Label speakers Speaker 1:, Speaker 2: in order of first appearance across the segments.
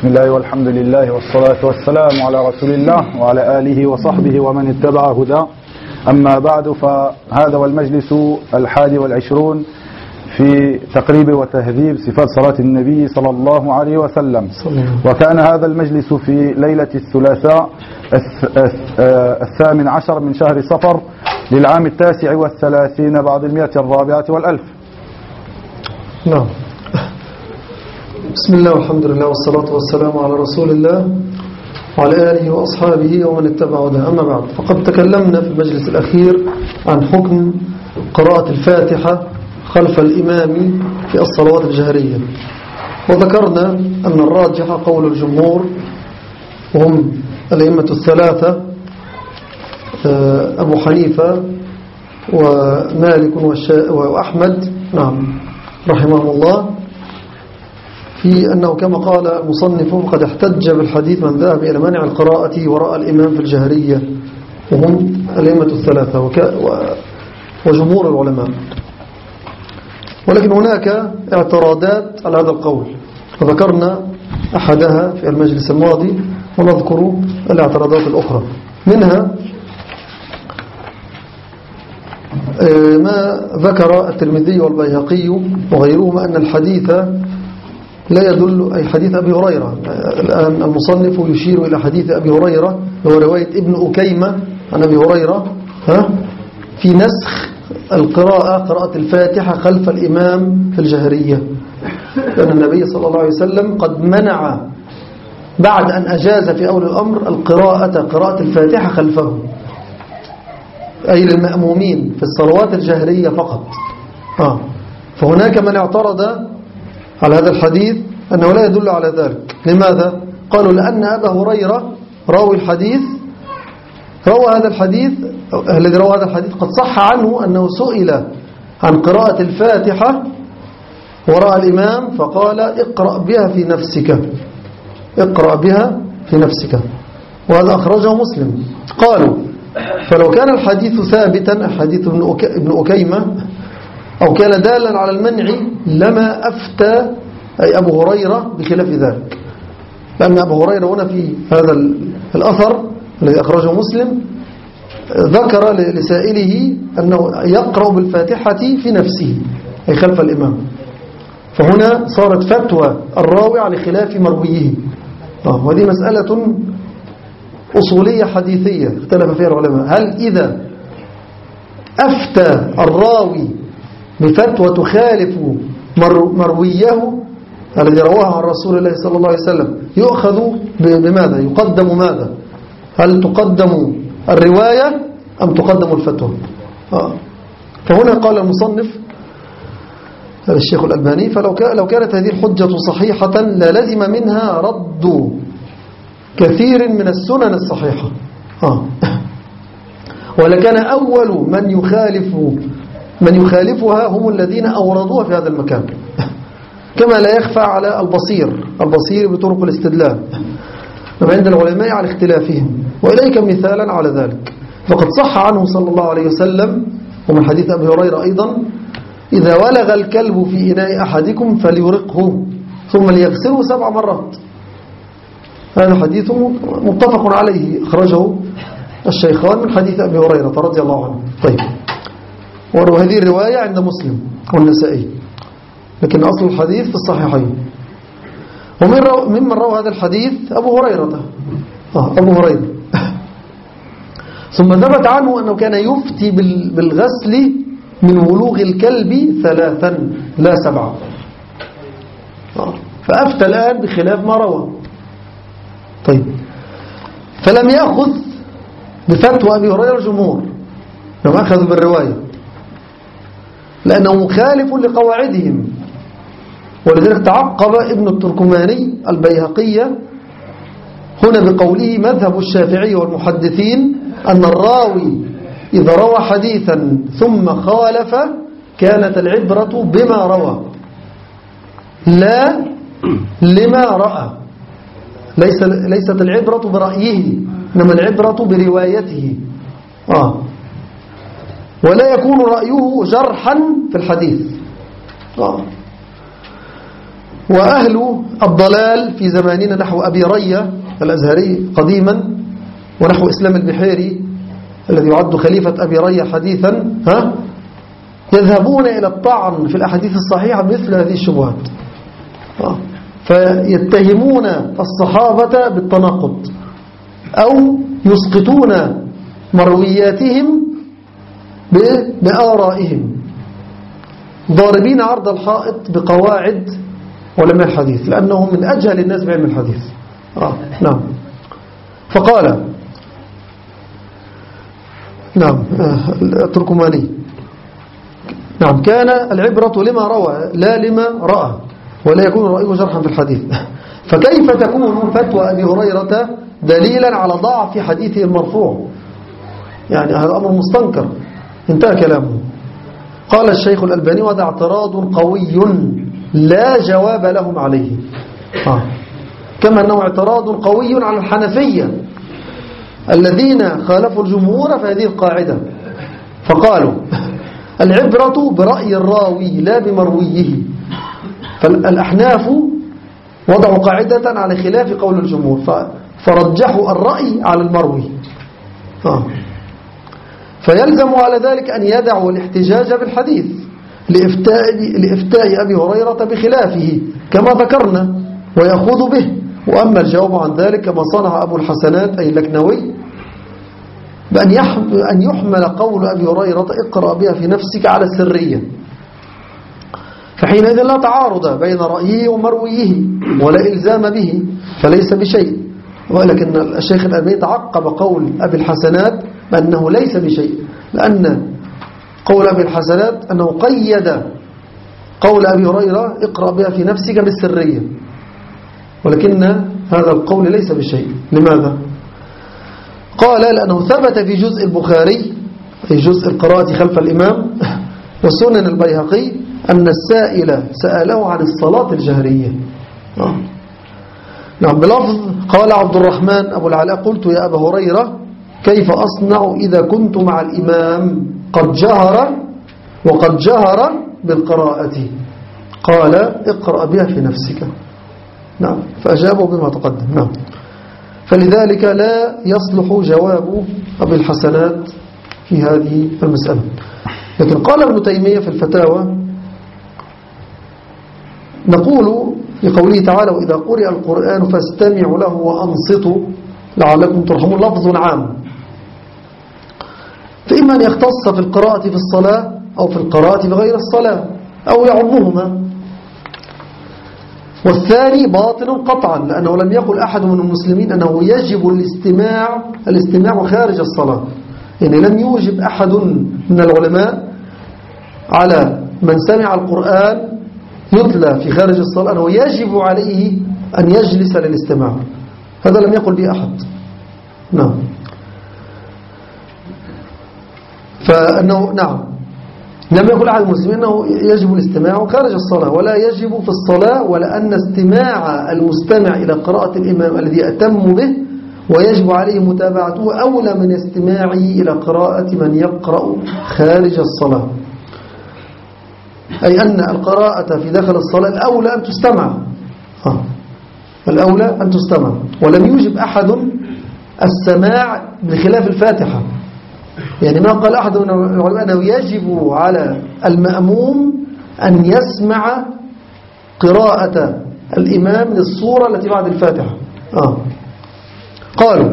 Speaker 1: بسم الله والحمد لله والصلاة والسلام على رسول الله وعلى آله وصحبه ومن اتبع هداه. أما بعد فهذا هو المجلس الحادي والعشرون في تقريب وتهذيب صفات صلاة النبي صلى الله عليه وسلم. وكان هذا المجلس في ليلة الثلاثاء الثامن عشر من شهر صفر للعام التاسع والثلاثين بعد المئة الرابعة والألف.
Speaker 2: نعم. بسم الله والحمد لله والصلاة والسلام على رسول الله وعلى آله وأصحابه ومن اتبع ده أما بعد فقد تكلمنا في المجلس الأخير عن حكم قراءة الفاتحة خلف الإمام في الصلوات الجهرية. وذكرنا أن الراجح قول الجمهور وهم الأئمة الثلاثة أبو حنيفة ومالك وأحمد. نعم رحمه الله. في أنه كما قال المصنف قد احتج بالحديث من ذهب إلى منع القراءة وراء الإمام في الجهرية وهم الأئمة الثلاثة وجمهور العلماء. ولكن هناك اعتراضات على هذا القول. وذكرنا أحدها في المجلس الماضي ونذكر الاعتراضات الأخرى. منها ما ذكر الترمذي والبيهقي وغيرهما أن الحديث لا يدل أي حديث أبي هريرة. الآن المصنف يشير إلى حديث أبي هريرة هو رواية ابن أكيمة عن أبي هريرة ها؟ في نسخ القراءة قراءة الفاتحة خلف الإمام في الجهرية. لأن النبي صلى الله عليه وسلم قد منع بعد أن أجاز في أول الأمر القراءة قراءة الفاتحة خلفه. أي للمأمومين في الصلوات الجهرية فقط. آه. فهناك من اعترض على هذا الحديث أنه لا يدل على ذلك. لماذا؟ قالوا لأن أبا هريرة راوي الحديث روى هذا الحديث الذي روى هذا الحديث قد صح عنه أنه سئل عن قراءة الفاتحة وراء الإمام فقال اقرأ بها في نفسك. اقرأ بها في نفسك. وهذا أخرجه مسلم. قالوا فلو كان الحديث ثابتا حديث ابن أكيمة أو كان دالا على المنع لما أفتى أي أبو هريرة بخلاف ذلك. لأن أبو هريرة هنا في هذا الأثر الذي أخرجه مسلم ذكر لسائله أنه يقرأ بالفاتحة في نفسه أي خلف الإمام. فهنا صارت فتوى الراوي على خلاف مرويه وهذه مسألة أصولية حديثية اختلف فيها العلماء. هل إذا أفتى الراوي بفتوى تخالف مرويه الذي رواه عن رسول الله صلى الله عليه وسلم. يؤخذ بماذا؟ يقدم ماذا؟ هل تقدم الرواية أم تقدم الفتوى؟ آه. فهنا قال المصنف الشيخ الألباني فلو لو كانت هذه الحجة صحيحة للزم منها رد كثير من السنن الصحيحة. آه. ولكان أول من يخالف من يخالفها هم الذين أوردوها في هذا المكان. كما لا يخفى على البصير. البصير بطرق الاستدلال. عند العلماء على اختلافهم. وإليك مثالا على ذلك. فقد صح عنه صلى الله عليه وسلم ومن حديث أبي هريرة أيضا إذا ولغ الكلب في إناء أحدكم فليرقه ثم ليغسله سبع مرات. هذا حديث متفق عليه. أخرجه الشيخان من حديث أبي هريرة رضي الله عنه. طيب. وهذه الرواية عند مسلم والنسائي لكن أصل الحديث في الصحيحين. ومن رو ممن روى هذا الحديث أبو هريرة. آه أبو هريرة. ثم ثبت عنه أنه كان يفتي بالغسل من ولوغ الكلب ثلاثا لا سبعة. آه فأفتى الآن بخلاف ما روى. طيب. فلم يأخذ بفتوى أبي هريرة الجمهور لم أخذوا بالرواية. لأنه مخالف لقواعدهم. ولذلك تعقب ابن التركماني البيهقية هنا بقوله مذهب الشافعي والمحدثين أن الراوي إذا روى حديثا ثم خالف كانت العبرة بما روى لا لما رأى. ليس ليست العبرة برأيه إنما العبرة بروايته. آه. ولا يكون رأيه جرحا في الحديث. آه. وأهل الضلال في زماننا نحو أبي رية الأزهري قديما ونحو إسلام البحيري الذي يعد خليفة أبي رية حديثا ها يذهبون إلى الطعن في الأحاديث الصحيحة مثل هذه الشبهات. فيتهمون الصحابة بالتناقض أو يسقطون مروياتهم بآرائهم. ضاربين عرض الحائط بقواعد علماء الحديث لأنهم من أجهل الناس بعلم الحديث. آه نعم. فقال نعم آه، التركماني. نعم كان العبرة لما روى لا لما رأى ولا يكون رأيه جرحا في الحديث. فكيف تكون فتوى أبي هريرة دليلا على ضعف حديثه المرفوع؟ يعني هذا أمر مستنكر. انتهى كلامه. قال الشيخ الألباني وهذا اعتراض قوي لا جواب لهم عليه. آه. كما أنه اعتراض قوي على الحنفية الذين خالفوا الجمهور في هذه القاعدة. فقالوا العبرة برأي الراوي لا بمرويه. فالأحناف وضعوا قاعدة على خلاف قول الجمهور. فرجحوا الرأي على المروي. آه. فيلزم على ذلك أن يدعوا الاحتجاج بالحديث لإفتاء, لإفتاء أبي هريرة بخلافه كما ذكرنا ويأخذ به. وأما الجواب عن ذلك كما صنع أبو الحسنات أي اللكنوي بأن أن يحمل قول أبي هريرة اقرأ بها في نفسك على السرية فحينئذ لا تعارض بين رأيه ومرويه ولا إلزام به فليس بشيء. ولكن الشيخ الألباني تعقب قول أبي الحسنات بأنه ليس بشيء لأن قول أبي الحسنات أنه قيد قول أبي هريرة اقرأ بها في نفسك بالسرية ولكن هذا القول ليس بشيء لماذا؟ قال لأنه ثبت في جزء البخاري في جزء القراءة خلف الإمام وسنن البيهقي أن السائل سأله عن الصلاة الجهرية آه. نعم بلفظ قال عبد الرحمن أبو العلاء قلت يا أبا هريرة كيف أصنع إذا كنت مع الإمام؟ قد جهر وقد جهر بالقراءة. قال اقرأ بها في نفسك. نعم فأجابوا بما تقدم. نعم. فلذلك لا يصلح جواب أبي الحسنات في هذه المسألة. لكن قال ابن تيمية في الفتاوى نقول في قوله تعالى وإذا قرئ القرآن فاستمعوا له وأنصتوا لعلكم ترحمون. لفظ عام. فإما أن يختص في القراءة في الصلاة أو في القراءة بغير الصلاة أو يعمهما والثاني باطل قطعا لأنه لم يقل أحد من المسلمين أنه يجب الاستماع الاستماع خارج الصلاة. يعني لم يوجب أحد من العلماء على من سمع القرآن يتلى في خارج الصلاة أنه يجب عليه أن يجلس للاستماع. هذا لم يقل به أحد. نعم. فأنه نعم. لم يقل أحد المسلمين أنه يجب الاستماع خارج الصلاة ولا يجب في الصلاة ولا أن استماع المستمع إلى قراءة الإمام الذي أتم به ويجب عليه متابعته أولى من استماعه إلى قراءة من يقرأ خارج الصلاة. أي أن القراءة في داخل الصلاة الأولى أن تستمع. الأولى أن تستمع. ولم يوجب أحد السماع بخلاف الفاتحة. يعني ما قال أحد من العلماء أنه يجب على المأموم أن يسمع قراءة الإمام للصورة التي بعد الفاتحة. آه. قالوا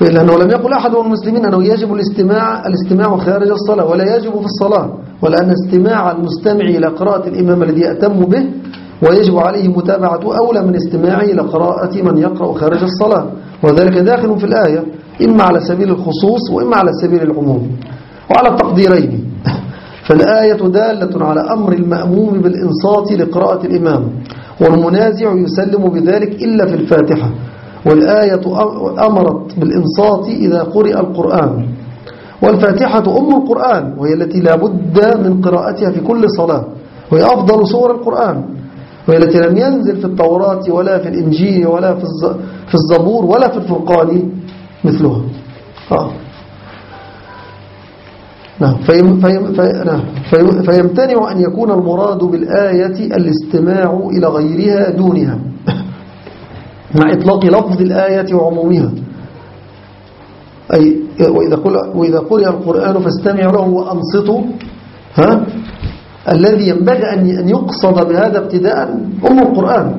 Speaker 2: لأنه لم يقل أحد من المسلمين أنه يجب الاستماع الاستماع خارج الصلاة ولا يجب في الصلاة ولأن استماع المستمع إلى قراءة الإمام الذي يأتم به ويجب عليه متابعته أولى من استماعه إلى قراءة من يقرأ خارج الصلاة. وذلك داخل في الآية إما على سبيل الخصوص وإما على سبيل العموم. وعلى التقديرين. فالآية دالة على أمر المأموم بالإنصات لقراءة الإمام والمنازع يسلم بذلك إلا في الفاتحة. والآية أمرت بالإنصات إذا قرئ القرآن. والفاتحة أم القرآن وهي التي لا بد من قراءتها في كل صلاة وهي أفضل صور القرآن وهي التي لم ينزل في التوراة ولا في الإنجيل ولا في الزبور ولا في الفرقان مثلها. آه. نعم. نعم. في فيمتنع أن يكون المراد بالآية الاستماع إلى غيرها دونها. مع إطلاق لفظ الآية وعمومها. أي وإذا, قل وإذا قرئ القرآن فاستمعوا له وأنصتوا. ها؟ الذي ينبغي أن يقصد بهذا ابتداء أم القرآن.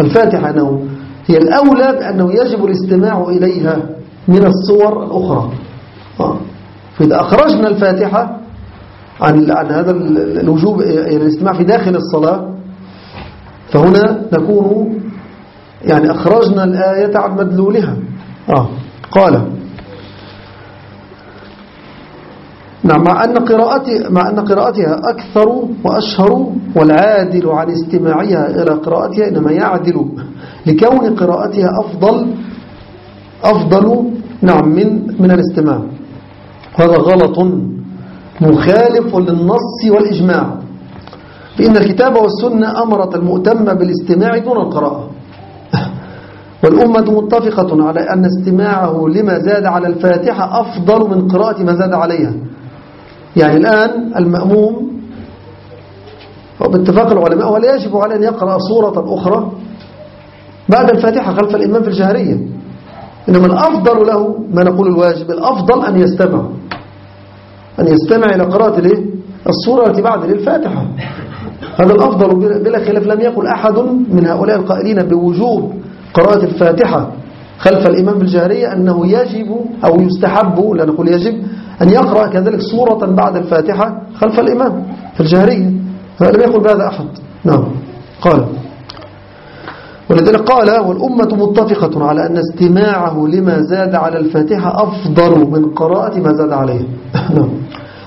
Speaker 2: الفاتحة أنه هي الأولى بأنه يجب الاستماع إليها من الصور الأخرى. فإذا أخرجنا الفاتحة عن عن هذا الوجوب الاستماع في داخل الصلاة فهنا نكون يعني أخرجنا الآية عن مدلولها. آه. قال. نعم مع أن, قراءتي مع أن قراءتها أكثر وأشهر والعادل عن استماعها إلى قراءتها إنما يعدل لكون قراءتها أفضل أفضل نعم من من الاستماع. هذا غلط مخالف للنص والإجماع. فإن الكتاب والسنة أمرت المؤتم بالاستماع دون القراءة. والأمة متفقة على أن استماعه لما زاد على الفاتحة أفضل من قراءة ما زاد عليها. يعني الآن المأموم باتفاق العلماء ولا يجب عليه أن يقرأ صورة أخرى بعد الفاتحة خلف الإمام في الجهرية. إنما الأفضل له ما نقول الواجب الأفضل أن يستمع. أن يستمع إلى قراءة الصورة التي بعد للفاتحة. هذا الأفضل بلا خلاف لم يقل أحد من هؤلاء القائلين بوجوب قراءة الفاتحة خلف الإمام في الجهرية أنه يجب أو يستحب لا نقول يجب أن يقرأ كذلك سورة بعد الفاتحة خلف الإمام في الجهرية. لم يقل بهذا أحد. نعم. قال ولذلك قال والأمة متفقة على أن استماعه لما زاد على الفاتحة أفضل من قراءة ما زاد عليه. نعم.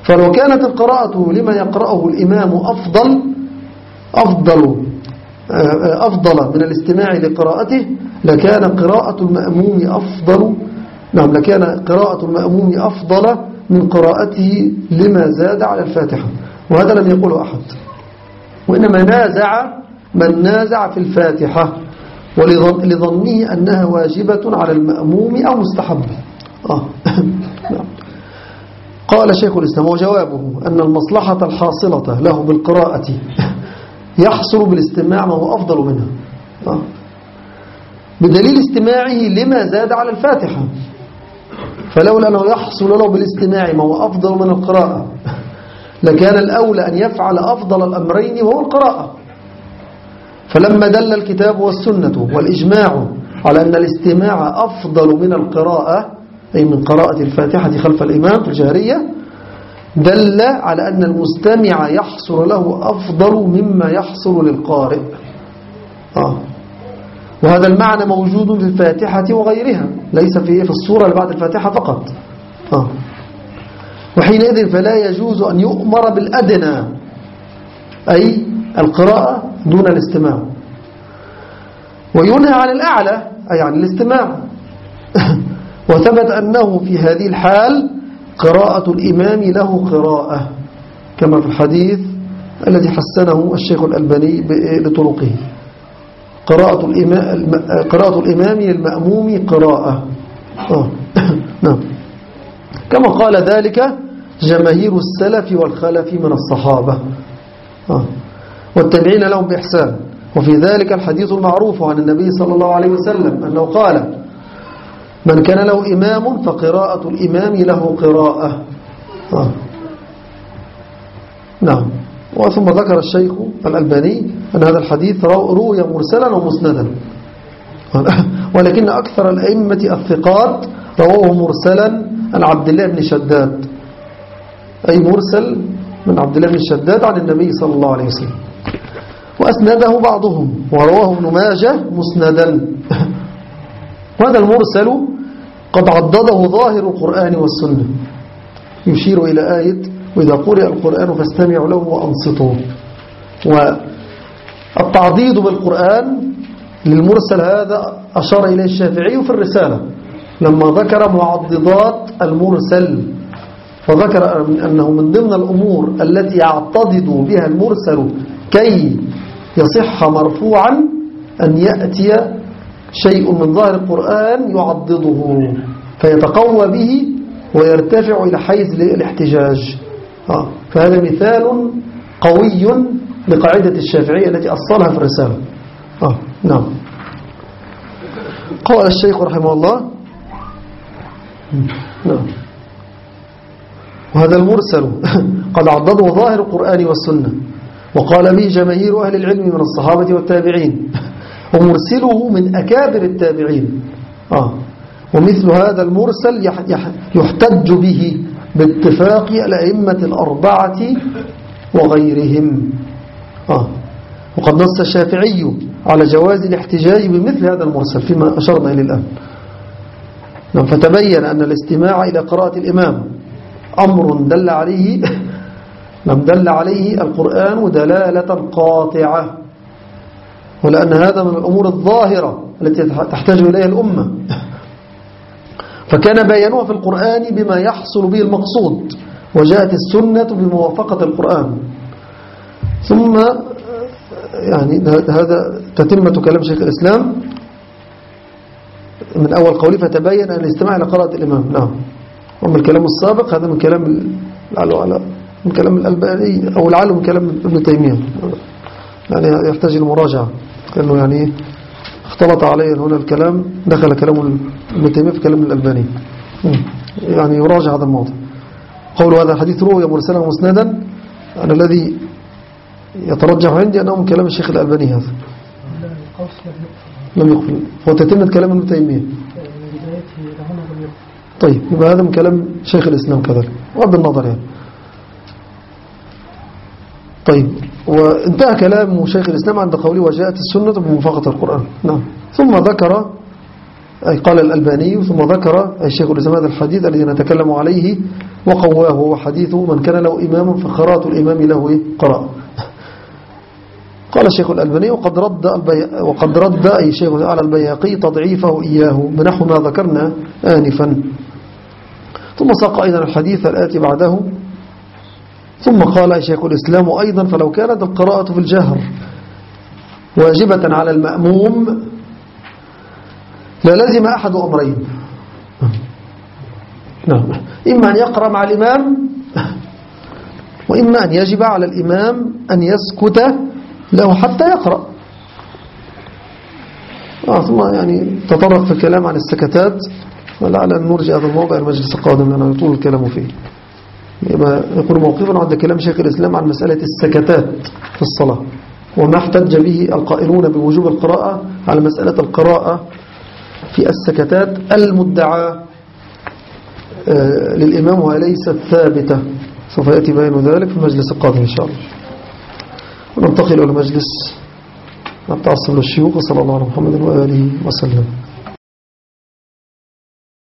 Speaker 2: فلو كانت القراءة لما يقرأه الإمام أفضل أفضل أفضل من الاستماع لقراءته لكان قراءة المأموم أفضل نعم لكان قراءة المأموم أفضل من قراءته لما زاد على الفاتحة. وهذا لم يقوله أحد. وإنما نازع من نازع في الفاتحة ولظنه أنها واجبة على المأموم أو مستحبة آه. قال شيخ الإسلام وجوابه أن المصلحة الحاصلة له بالقراءة. يحصل بالاستماع ما هو أفضل منها. آه. بدليل استماعه لما زاد على الفاتحة. فلولا أنه يحصل له بالاستماع ما هو أفضل من القراءة. لكان الأولى أن يفعل أفضل الأمرين وهو القراءة. فلما دل الكتاب والسنة والإجماع على أن الاستماع أفضل من القراءة أي من قراءة الفاتحة خلف الإمام في الجهرية دل على أن المستمع يحصل له أفضل مما يحصل للقارئ آه. وهذا المعنى موجود في الفاتحة وغيرها ليس في في الصورة اللي بعد الفاتحة فقط آه. وحينئذ فلا يجوز أن يؤمر بالأدنى أي القراءة دون الاستماع وينهى عن الأعلى أي عن الاستماع وثبت أنه في هذه الحال قراءة الإمام له قراءة كما في الحديث الذي حسنه الشيخ الألباني لطرقه قراءة الإمام, قراءة الإمام للمأموم قراءة. نعم. كما قال ذلك جماهير السلف والخلف من الصحابة. آه. والتابعين لهم بإحسان. وفي ذلك الحديث المعروف عن النبي صلى الله عليه وسلم أنه قال من كان له إمام فقراءة الإمام له قراءة. آه. نعم. وثم ذكر الشيخ الألباني أن هذا الحديث روي مرسلا ومسندا. ولكن أكثر الأئمة الثقات رواه مرسلا عن عبد الله بن شداد. أي مرسل من عبد الله بن شداد عن النبي صلى الله عليه وسلم. وأسنده بعضهم ورواه ابن ماجه مسندا. وهذا المرسل قد عضده ظاهر القرآن والسنة. يشير إلى آية وإذا قرئ القرآن فاستمعوا له وأنصتوا. والتعضيد بالقرآن للمرسل هذا أشار إليه الشافعي في الرسالة. لما ذكر معضدات المرسل فذكر أنه من ضمن الأمور التي يعتضد بها المرسل كي يصح مرفوعا أن يأتي شيء من ظاهر القرآن يعضده فيتقوى به ويرتفع إلى حيز الاحتجاج. آه فهذا مثال قوي لقاعدة الشافعية التي أصلها في الرسالة. آه نعم. قال الشيخ رحمه الله. نعم. وهذا المرسل قد عضده ظاهر القرآن والسنة وقال به جماهير أهل العلم من الصحابة والتابعين. ومرسله من أكابر التابعين. آه. ومثل هذا المرسل يحتج به باتفاق الأئمة الأربعة وغيرهم. آه. وقد نص الشافعي على جواز الاحتجاج بمثل هذا المرسل فيما أشرنا إليه الآن. نعم فتبين أن الاستماع إلى قراءة الإمام أمر دل عليه نعم دل عليه القرآن دلالة قاطعة. ولأن هذا من الأمور الظاهرة التي تحتاج إليها الأمة. فكان بيانها في القرآن بما يحصل به المقصود وجاءت السنة بموافقة القرآن. ثم يعني هذا تتمة كلام شيخ الإسلام. من أول قولي فتبين أن الاستماع إلى قراءة الإمام. نعم. ومن الكلام السابق هذا من كلام من كلام الألباني أو لعله من كلام ابن تيمية. يعني يحتاج المراجعة لأنه يعني اختلط عليه هنا الكلام دخل كلام ابن تيمية في كلام الألباني. يعني يراجع هذا الموضوع. قول هذا الحديث رؤيا مرسلا ومسندا أن الذي يترجح عندي أنه من كلام الشيخ الألباني هذا. لم يقبل هو تتمة كلام ابن تيمية. طيب يبقى هذا من كلام شيخ الإسلام كذلك. وعبد النظر يعني. طيب. وانتهى كلام شيخ الإسلام عند قوله وجاءت السنة بموافقة القرآن. نعم. ثم ذكر أي قال الألباني ثم ذكر الشيخ الإسلام هذا الحديث الذي نتكلم عليه وقواه هو حديث من كان له إمام فقراءة الإمام له قراء قال الشيخ الألباني وقد رد وقد رد أي شيخ على البياقي تضعيفه إياه بنحو ما ذكرنا آنفا. ثم ساق أيضا الحديث الآتي بعده ثم قال شيخ الإسلام أيضا فلو كانت القراءة في الجهر واجبة على المأموم لازم أحد أمرين. نعم. إما أن يقرأ مع الإمام وإما أن يجب على الإمام أن يسكت له حتى يقرأ. آه ثم يعني تطرق في الكلام عن السكتات. ولعل نرجع هذا الموضع المجلس القادم لأنه يطول الكلام فيه. يكون موقفا عند كلام شيخ الإسلام عن مسألة السكتات في الصلاة. وما احتج به القائلون بوجوب القراءة على مسألة القراءة في السكتات المدعى آه، للإمام وليست ثابتة. سوف يأتي بيان ذلك في المجلس القادم إن شاء الله. وننتقل إلى مجلس التعصب للشيوخ صلى الله عليه محمد وآله وسلم.